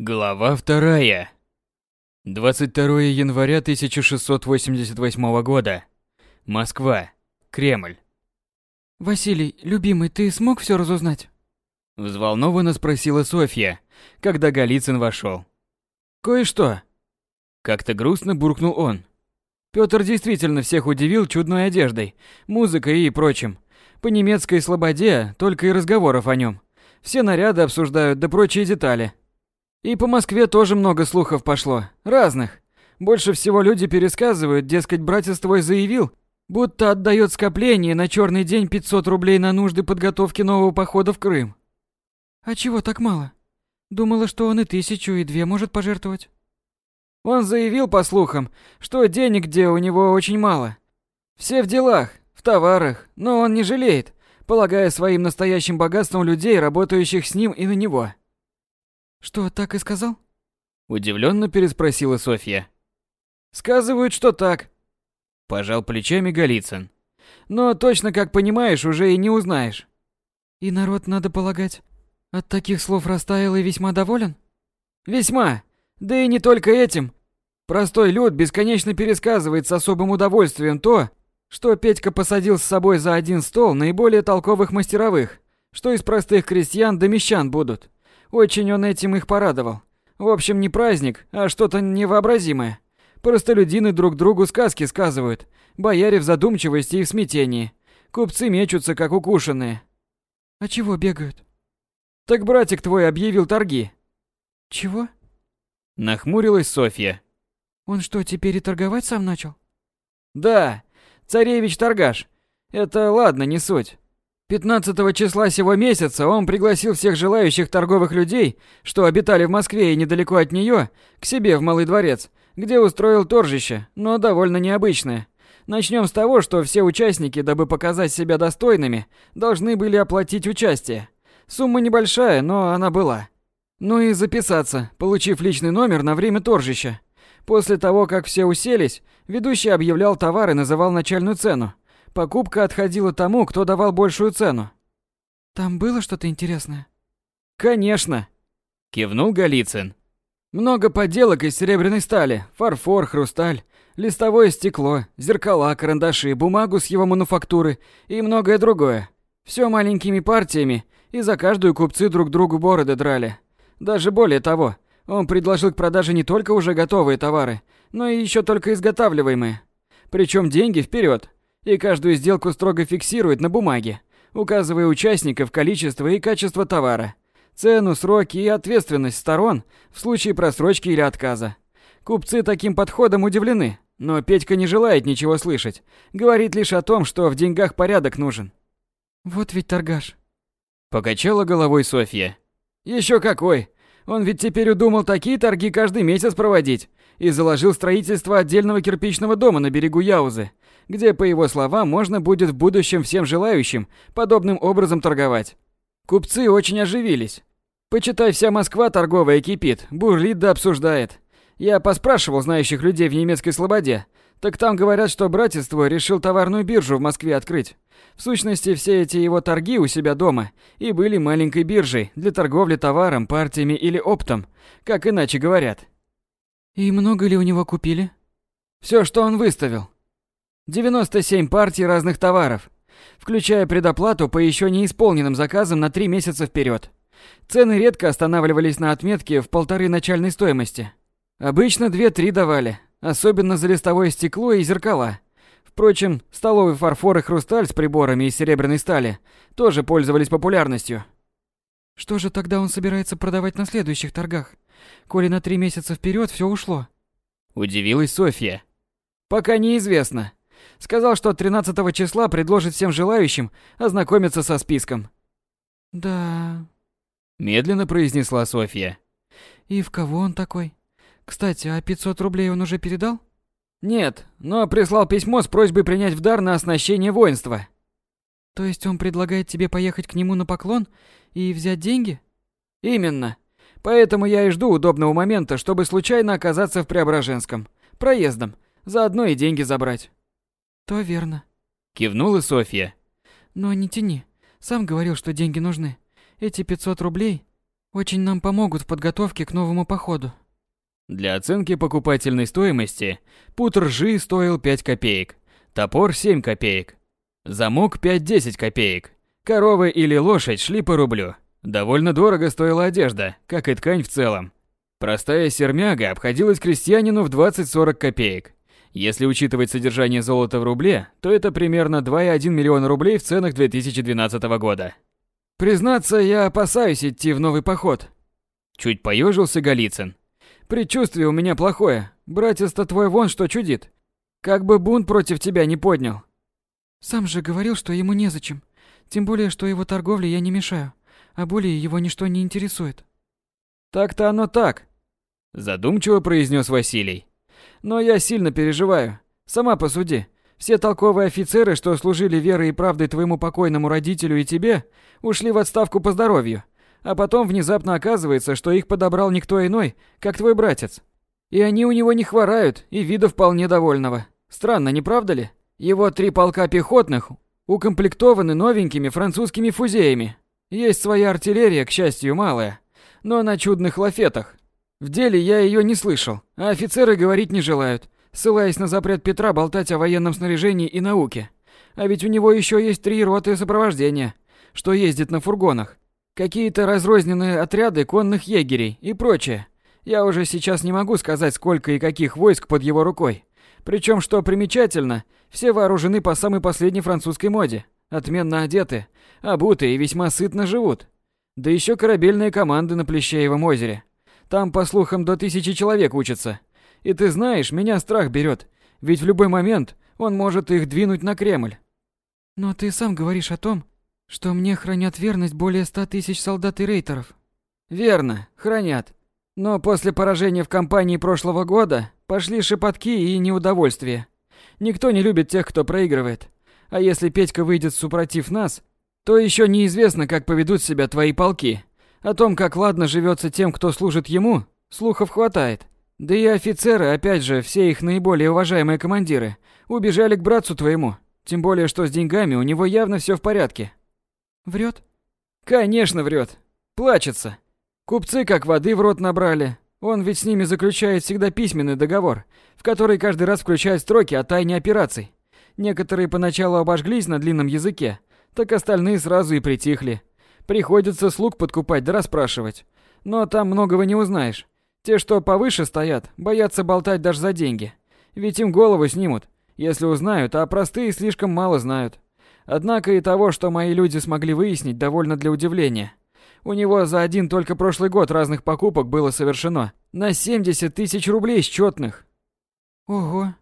Глава вторая. 22 января 1688 года. Москва. Кремль. «Василий, любимый, ты смог все разузнать?» Взволнованно спросила Софья, когда Голицын вошел. «Кое-что». Как-то грустно буркнул он. Пётр действительно всех удивил чудной одеждой, музыкой и прочим. По немецкой слободе только и разговоров о нем. Все наряды обсуждают, да прочие детали. И по Москве тоже много слухов пошло, разных. Больше всего люди пересказывают, дескать, братец твой заявил, будто отдает скопление на черный день 500 рублей на нужды подготовки нового похода в Крым. А чего так мало? Думала, что он и тысячу, и две может пожертвовать. Он заявил, по слухам, что денег где у него очень мало. Все в делах, в товарах, но он не жалеет, полагая своим настоящим богатством людей, работающих с ним и на него. Что, так и сказал? Удивленно переспросила Софья. Сказывают, что так. Пожал плечами Голицын. Но точно, как понимаешь, уже и не узнаешь. И народ, надо полагать, от таких слов растаял и весьма доволен? Весьма. Да и не только этим. Простой люд бесконечно пересказывает с особым удовольствием то, что Петька посадил с собой за один стол наиболее толковых мастеровых, что из простых крестьян до мещан будут. Очень он этим их порадовал. В общем, не праздник, а что-то невообразимое. Простолюдины друг другу сказки сказывают, бояре в задумчивости и в смятении. Купцы мечутся, как укушенные. А чего бегают? Так братик твой объявил торги. Чего? Нахмурилась Софья. Он что, теперь и торговать сам начал? Да, царевич-торгаш. Это ладно, не суть. 15 числа сего месяца он пригласил всех желающих торговых людей, что обитали в Москве и недалеко от нее, к себе в Малый дворец, где устроил торжище, но довольно необычное. Начнем с того, что все участники, дабы показать себя достойными, должны были оплатить участие. Сумма небольшая, но она была. Ну и записаться, получив личный номер на время торжища. После того, как все уселись, ведущий объявлял товар и называл начальную цену. Покупка отходила тому, кто давал большую цену. Там было что-то интересное? Конечно, кивнул Голицын. Много подделок из серебряной стали: фарфор, хрусталь, листовое стекло, зеркала, карандаши, бумагу с его мануфактуры и многое другое. Все маленькими партиями, и за каждую купцы друг другу бороды драли. Даже более того, он предложил к продаже не только уже готовые товары, но и еще только изготавливаемые. Причем деньги вперед и каждую сделку строго фиксирует на бумаге, указывая участников количество и качество товара, цену, сроки и ответственность сторон в случае просрочки или отказа. Купцы таким подходом удивлены, но Петька не желает ничего слышать, говорит лишь о том, что в деньгах порядок нужен. Вот ведь торгаш. Покачала головой Софья. Еще какой! Он ведь теперь удумал такие торги каждый месяц проводить и заложил строительство отдельного кирпичного дома на берегу Яузы, где, по его словам, можно будет в будущем всем желающим подобным образом торговать. Купцы очень оживились. Почитай, вся Москва торговая кипит, бурлит да обсуждает. Я поспрашивал знающих людей в немецкой слободе. Так там говорят, что братец твой решил товарную биржу в Москве открыть. В сущности, все эти его торги у себя дома и были маленькой биржей для торговли товаром, партиями или оптом, как иначе говорят. И много ли у него купили? Все, что он выставил. 97 партий разных товаров, включая предоплату по еще не исполненным заказам на 3 месяца вперед. Цены редко останавливались на отметке в полторы начальной стоимости. Обычно 2-3 давали, особенно за листовое стекло и зеркала. Впрочем, столовый фарфор и хрусталь с приборами из серебряной стали тоже пользовались популярностью. Что же тогда он собирается продавать на следующих торгах? Коли на три месяца вперед все ушло. Удивилась Софья. Пока неизвестно. Сказал, что 13 числа предложит всем желающим ознакомиться со списком. Да. Медленно произнесла Софья. И в кого он такой? Кстати, а 500 рублей он уже передал? Нет, но прислал письмо с просьбой принять в дар на оснащение воинства. То есть он предлагает тебе поехать к нему на поклон и взять деньги? Именно. Поэтому я и жду удобного момента, чтобы случайно оказаться в Преображенском. Проездом. Заодно и деньги забрать. То верно. Кивнула Софья. Но не тяни. Сам говорил, что деньги нужны. Эти 500 рублей. Очень нам помогут в подготовке к новому походу. Для оценки покупательной стоимости пут ржи стоил 5 копеек, топор 7 копеек, замок 5-10 копеек, коровы или лошадь шли по рублю. Довольно дорого стоила одежда, как и ткань в целом. Простая сермяга обходилась крестьянину в 20-40 копеек. Если учитывать содержание золота в рубле, то это примерно 2,1 миллиона рублей в ценах 2012 года. Признаться, я опасаюсь идти в новый поход. Чуть поежился Голицын. Предчувствие у меня плохое. Братец-то твой вон что чудит. Как бы бунт против тебя не поднял. Сам же говорил, что ему незачем. Тем более, что его торговле я не мешаю, а более его ничто не интересует. Так-то оно так, задумчиво произнес Василий. Но я сильно переживаю. Сама посуди. Все толковые офицеры, что служили верой и правдой твоему покойному родителю и тебе, ушли в отставку по здоровью. А потом внезапно оказывается, что их подобрал никто иной, как твой братец. И они у него не хворают, и вида вполне довольного. Странно, не правда ли? Его три полка пехотных укомплектованы новенькими французскими фузеями. Есть своя артиллерия, к счастью, малая, но на чудных лафетах. В деле я ее не слышал, а офицеры говорить не желают, ссылаясь на запрет Петра болтать о военном снаряжении и науке. А ведь у него еще есть три роты сопровождения, что ездит на фургонах. Какие-то разрозненные отряды конных егерей и прочее. Я уже сейчас не могу сказать, сколько и каких войск под его рукой. Причем, что примечательно, все вооружены по самой последней французской моде, отменно одеты, обуты и весьма сытно живут. Да еще корабельные команды на Плещеевом озере. Там, по слухам, до тысячи человек учатся. И ты знаешь, меня страх берет, ведь в любой момент он может их двинуть на Кремль. Но ты сам говоришь о том, что мне хранят верность более ста тысяч солдат и рейтеров. Верно, хранят. Но после поражения в кампании прошлого года пошли шепотки и неудовольствие. Никто не любит тех, кто проигрывает. А если Петька выйдет супротив нас, то еще неизвестно, как поведут себя твои полки. О том, как ладно живется тем, кто служит ему, слухов хватает. Да и офицеры, опять же, все их наиболее уважаемые командиры, убежали к братцу твоему. Тем более, что с деньгами у него явно все в порядке. Врет? Конечно, врет. Плачется. Купцы как воды в рот набрали. Он ведь с ними заключает всегда письменный договор, в который каждый раз включает строки о тайне операций. Некоторые поначалу обожглись на длинном языке, так остальные сразу и притихли. Приходится слуг подкупать да расспрашивать. Но там многого не узнаешь. Те, что повыше стоят, боятся болтать даже за деньги. Ведь им голову снимут, если узнают, а простые слишком мало знают. Однако и того, что мои люди смогли выяснить, довольно для удивления. У него за один только прошлый год разных покупок было совершено на 70 тысяч рублей счетных. Ого.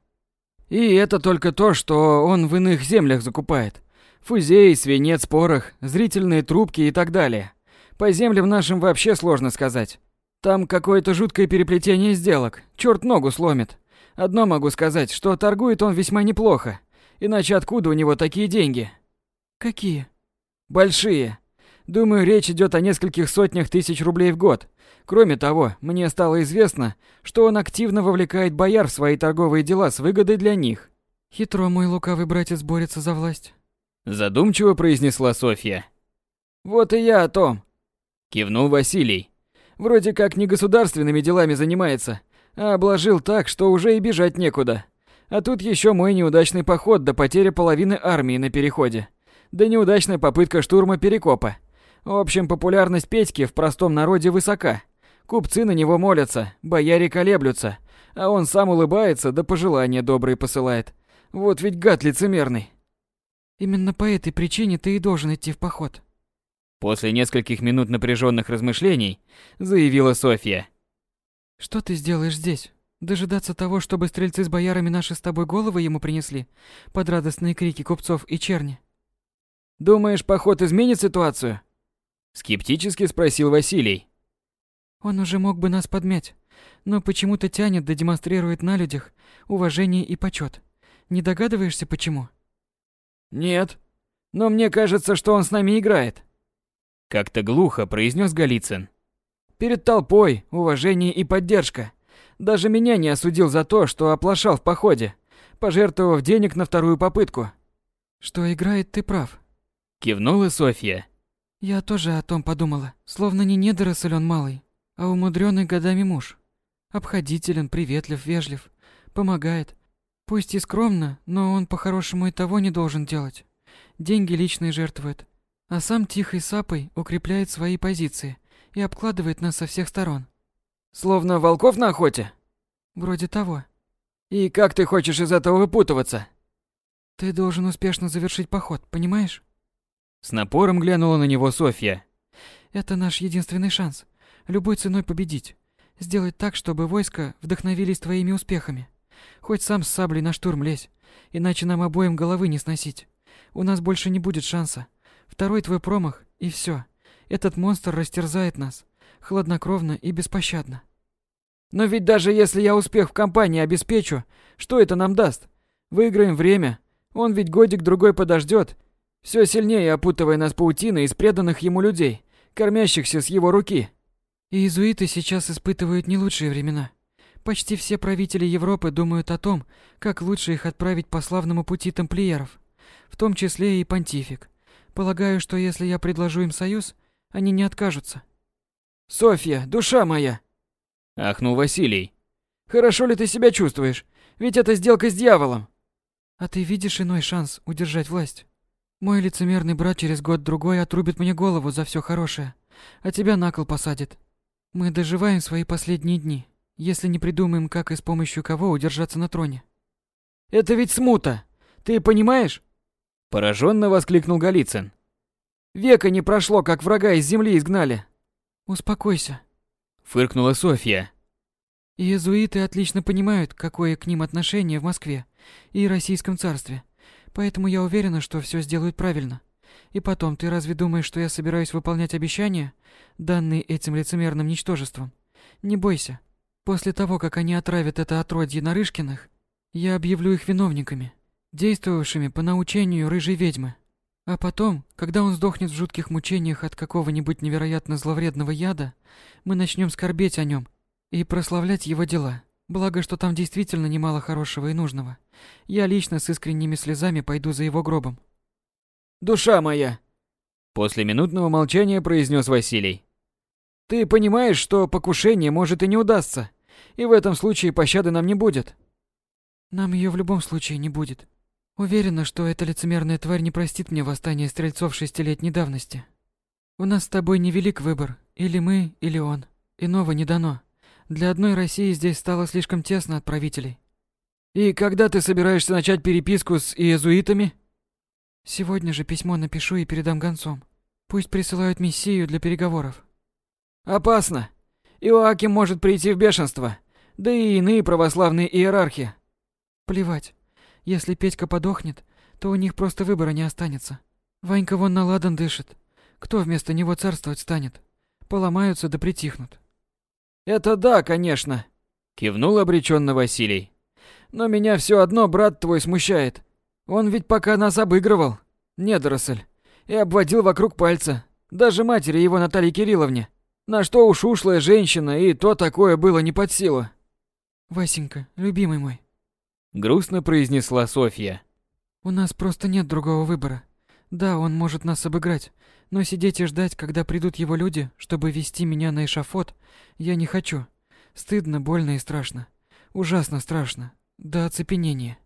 И это только то, что он в иных землях закупает. Фузей, свинец, порох, зрительные трубки и так далее. По землям нашим вообще сложно сказать. Там какое-то жуткое переплетение сделок, черт ногу сломит. Одно могу сказать, что торгует он весьма неплохо. Иначе откуда у него такие деньги? Какие? Большие. Думаю, речь идет о нескольких сотнях тысяч рублей в год. Кроме того, мне стало известно, что он активно вовлекает бояр в свои торговые дела с выгодой для них. Хитро мой лукавый братец борется за власть. Задумчиво произнесла Софья. Вот и я о том. Кивнул Василий. Вроде как не государственными делами занимается, а обложил так, что уже и бежать некуда. А тут еще мой неудачный поход до потери половины армии на переходе. Да неудачная попытка штурма Перекопа. В общем, популярность Петьки в простом народе высока. Купцы на него молятся, бояре колеблются, а он сам улыбается да пожелания добрые посылает. Вот ведь гад лицемерный. Именно по этой причине ты и должен идти в поход. После нескольких минут напряженных размышлений заявила Софья. Что ты сделаешь здесь? Дожидаться того, чтобы стрельцы с боярами наши с тобой головы ему принесли под радостные крики купцов и черни? Думаешь, поход изменит ситуацию? Скептически спросил Василий. Он уже мог бы нас подмять, но почему-то тянет да демонстрирует на людях уважение и почет. Не догадываешься, почему? Нет. Но мне кажется, что он с нами играет. Как-то глухо произнес Голицын. Перед толпой уважение и поддержка. Даже меня не осудил за то, что оплошал в походе, пожертвовав денег на вторую попытку. Что играет, ты прав. Кивнула Софья. Я тоже о том подумала. Словно не недоросль он малый, а умудренный годами муж. Обходителен, приветлив, вежлив, помогает. Пусть и скромно, но он по-хорошему и того не должен делать. Деньги личные жертвует, а сам тихой сапой укрепляет свои позиции и обкладывает нас со всех сторон. Словно волков на охоте? Вроде того. И как ты хочешь из этого выпутываться? Ты должен успешно завершить поход, понимаешь? С напором глянула на него Софья. Это наш единственный шанс. Любой ценой победить. Сделать так, чтобы войска вдохновились твоими успехами. Хоть сам с саблей на штурм лезь, иначе нам обоим головы не сносить. У нас больше не будет шанса. Второй твой промах, и все. Этот монстр растерзает нас. Хладнокровно и беспощадно. Но ведь даже если я успех в компании обеспечу, что это нам даст? Выиграем время. Он ведь годик-другой подождет, все сильнее опутывая нас паутиной из преданных ему людей, кормящихся с его руки. И иезуиты сейчас испытывают не лучшие времена. Почти все правители Европы думают о том, как лучше их отправить по славному пути тамплиеров, в том числе и понтифик. Полагаю, что если я предложу им союз, они не откажутся. Софья, душа моя, ахнул Василий. Хорошо ли ты себя чувствуешь? Ведь это сделка с дьяволом. А ты видишь иной шанс удержать власть? Мой лицемерный брат через год-другой отрубит мне голову за все хорошее, а тебя на кол посадит. Мы доживаем свои последние дни, если не придумаем, как и с помощью кого удержаться на троне. Это ведь смута. Ты понимаешь? Пораженно воскликнул Голицын. Века не прошло, как врага из земли изгнали. Успокойся, фыркнула Софья. Иезуиты отлично понимают, какое к ним отношение в Москве и Российском царстве. Поэтому я уверена, что все сделают правильно. И потом, ты разве думаешь, что я собираюсь выполнять обещания, данные этим лицемерным ничтожеством? Не бойся. После того, как они отравят это отродье Нарышкиных, я объявлю их виновниками, действовавшими по научению рыжей ведьмы. А потом, когда он сдохнет в жутких мучениях от какого-нибудь невероятно зловредного яда, мы начнем скорбеть о нем и прославлять его дела. Благо, что там действительно немало хорошего и нужного. Я лично с искренними слезами пойду за его гробом. Душа моя, после минутного молчания произнес Василий. Ты понимаешь, что покушение может и не удастся, и в этом случае пощады нам не будет. Нам ее в любом случае не будет. Уверена, что эта лицемерная тварь не простит мне восстание стрельцов шестилетней давности. У нас с тобой невелик выбор, или мы, или он. Иного не дано. Для одной России здесь стало слишком тесно от правителей. И когда ты собираешься начать переписку с иезуитами? Сегодня же письмо напишу и передам гонцом. Пусть присылают миссию для переговоров. Опасно. Иоаким может прийти в бешенство. Да и иные православные иерархи. Плевать. Если Петька подохнет, то у них просто выбора не останется. Ванька вон на ладан дышит. Кто вместо него царствовать станет? Поломаются да притихнут. Это да, конечно, кивнул обреченно Василий. Но меня все одно брат твой смущает. Он ведь пока нас обыгрывал, недоросль, и обводил вокруг пальца, даже матери его Наталье Кирилловне. На что уж ушлая женщина, и то такое было не под силу. Васенька, любимый мой, грустно произнесла Софья. У нас просто нет другого выбора. Да, он может нас обыграть, но сидеть и ждать, когда придут его люди, чтобы вести меня на эшафот, я не хочу. Стыдно, больно и страшно. Ужасно страшно. До оцепенения.